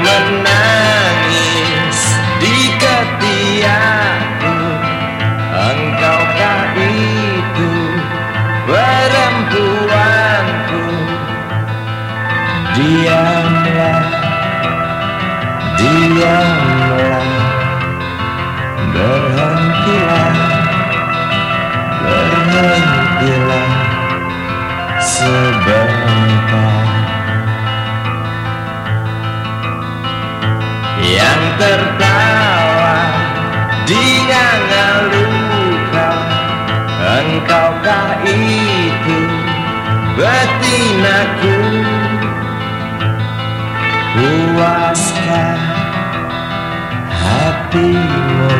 menangis di ketiakku. Engkaukah itu perempuanku? Diamlah, diamlah Berhentilah, Yang tertawa dengan luka Engkaukah itu betinaku? Puaskan hatimu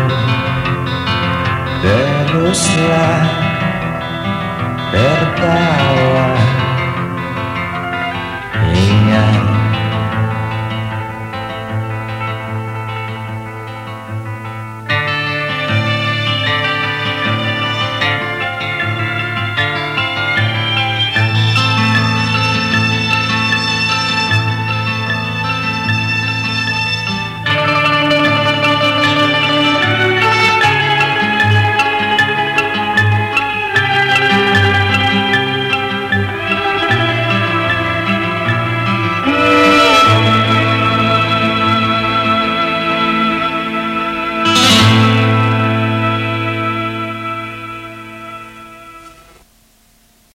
Teruslah tertawa